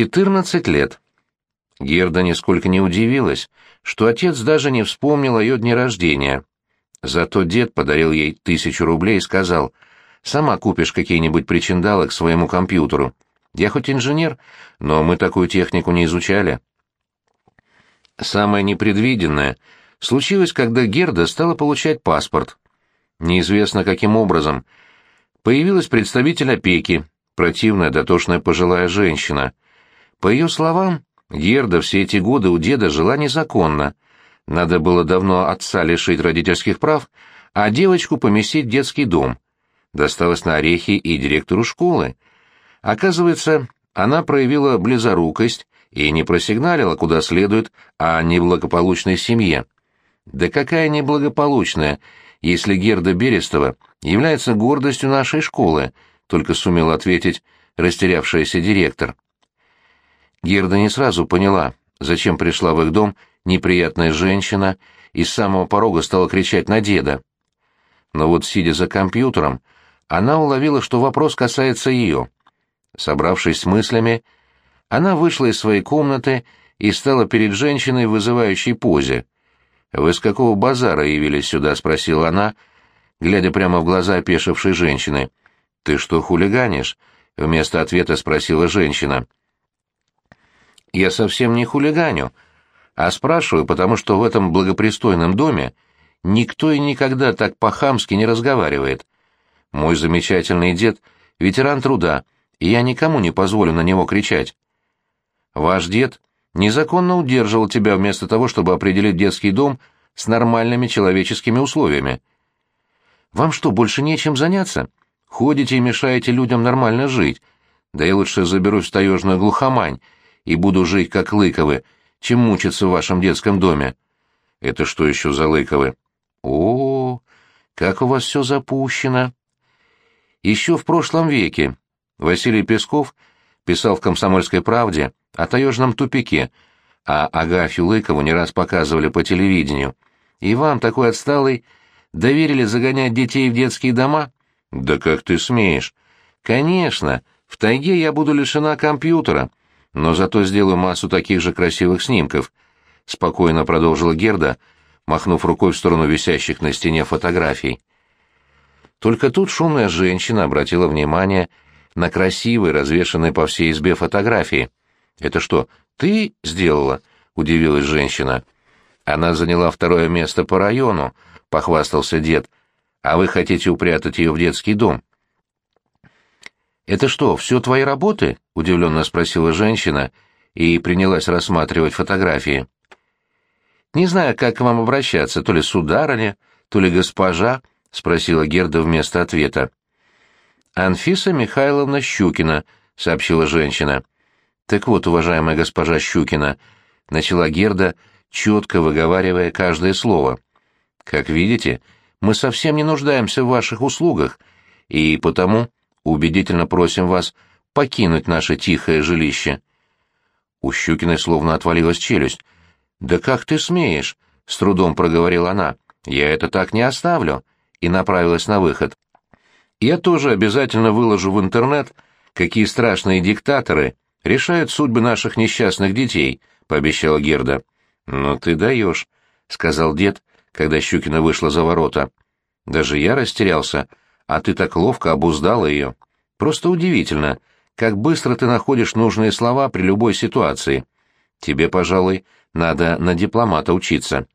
14 лет. Герда нисколько не удивилась, что отец даже не вспомнил о ее дне рождения. Зато дед подарил ей тысячу рублей и сказал, «Сама купишь какие-нибудь причиндалы к своему компьютеру. Я хоть инженер, но мы такую технику не изучали». Самое непредвиденное случилось, когда Герда стала получать паспорт. Неизвестно каким образом. Появилась представитель опеки, противная дотошная пожилая женщина. По ее словам, Герда все эти годы у деда жила незаконно. Надо было давно отца лишить родительских прав, а девочку поместить в детский дом. Досталось на орехи и директору школы. Оказывается, она проявила близорукость и не просигналила куда следует о неблагополучной семье. Да какая неблагополучная, если Герда Берестова является гордостью нашей школы, только сумел ответить растерявшаяся директор. Герда не сразу поняла, зачем пришла в их дом неприятная женщина и с самого порога стала кричать на деда. Но вот, сидя за компьютером, она уловила, что вопрос касается ее. Собравшись с мыслями, она вышла из своей комнаты и стала перед женщиной в вызывающей позе. «Вы с какого базара явились сюда?» — спросила она, глядя прямо в глаза опешившей женщины. «Ты что, хулиганишь?» — вместо ответа спросила женщина. «Я совсем не хулиганю, а спрашиваю, потому что в этом благопристойном доме никто и никогда так по-хамски не разговаривает. Мой замечательный дед — ветеран труда, и я никому не позволю на него кричать. Ваш дед незаконно удерживал тебя вместо того, чтобы определить детский дом с нормальными человеческими условиями. Вам что, больше нечем заняться? Ходите и мешаете людям нормально жить. Да я лучше заберусь в таежную глухомань и буду жить как Лыковы, чем мучиться в вашем детском доме. Это что еще за Лыковы? О, как у вас все запущено. Еще в прошлом веке Василий Песков писал в «Комсомольской правде» о таежном тупике, а Агафью Лыкову не раз показывали по телевидению. И вам, такой отсталый, доверили загонять детей в детские дома? Да как ты смеешь? Конечно, в тайге я буду лишена компьютера, но зато сделаю массу таких же красивых снимков, спокойно продолжила Герда, махнув рукой в сторону висящих на стене фотографий. Только тут шумная женщина обратила внимание на красивые, развешанные по всей избе фотографии. «Это что, ты сделала?» — удивилась женщина. «Она заняла второе место по району», — похвастался дед. «А вы хотите упрятать ее в детский дом?» «Это что, все твои работы?» — удивленно спросила женщина и принялась рассматривать фотографии. «Не знаю, как к вам обращаться, то ли сударыня, то ли госпожа», — спросила Герда вместо ответа. «Анфиса Михайловна Щукина», — сообщила женщина. «Так вот, уважаемая госпожа Щукина», — начала Герда, четко выговаривая каждое слово. «Как видите, мы совсем не нуждаемся в ваших услугах, и потому убедительно просим вас покинуть наше тихое жилище». У Щукиной словно отвалилась челюсть. «Да как ты смеешь?» — с трудом проговорила она. «Я это так не оставлю», и направилась на выход. «Я тоже обязательно выложу в интернет, какие страшные диктаторы решают судьбы наших несчастных детей», — пообещала Герда. «Ну ты даешь», — сказал дед, когда Щукина вышла за ворота. «Даже я растерялся, а ты так ловко обуздала ее. Просто удивительно, как быстро ты находишь нужные слова при любой ситуации. Тебе, пожалуй, надо на дипломата учиться».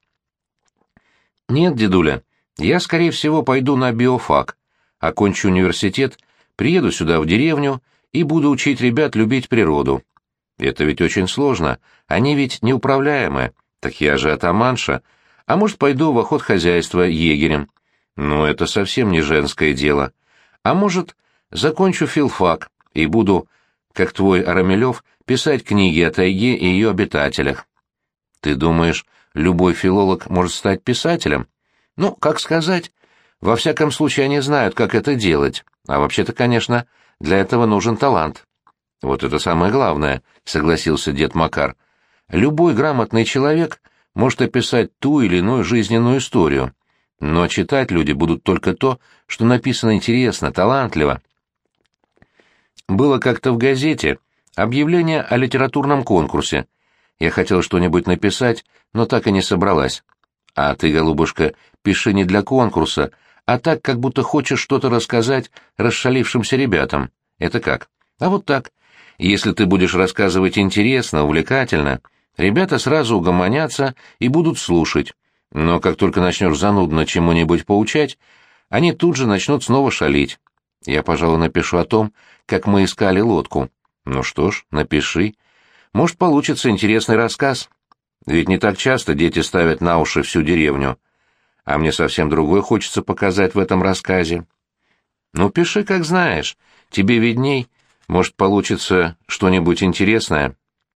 «Нет, дедуля, я, скорее всего, пойду на биофак, окончу университет, приеду сюда в деревню и буду учить ребят любить природу. Это ведь очень сложно, они ведь неуправляемые, так я же атаманша, а может, пойду в охот хозяйства егерем. Но это совсем не женское дело. А может, закончу филфак и буду, как твой Арамелев, писать книги о тайге и ее обитателях. Ты думаешь, любой филолог может стать писателем? Ну, как сказать? Во всяком случае, они знают, как это делать. А вообще-то, конечно, для этого нужен талант. Вот это самое главное, согласился дед Макар. Любой грамотный человек может описать ту или иную жизненную историю. Но читать люди будут только то, что написано интересно, талантливо. Было как-то в газете Объявление о литературном конкурсе. Я хотел что-нибудь написать, но так и не собралась. А ты, голубушка, пиши не для конкурса, а так, как будто хочешь что-то рассказать расшалившимся ребятам. Это как? А вот так. Если ты будешь рассказывать интересно, увлекательно, ребята сразу угомонятся и будут слушать. Но как только начнешь занудно чему-нибудь поучать, они тут же начнут снова шалить. Я, пожалуй, напишу о том, как мы искали лодку. Ну что ж, напиши. Может, получится интересный рассказ. Ведь не так часто дети ставят на уши всю деревню. А мне совсем другое хочется показать в этом рассказе. Ну, пиши, как знаешь. Тебе видней. Может, получится что-нибудь интересное.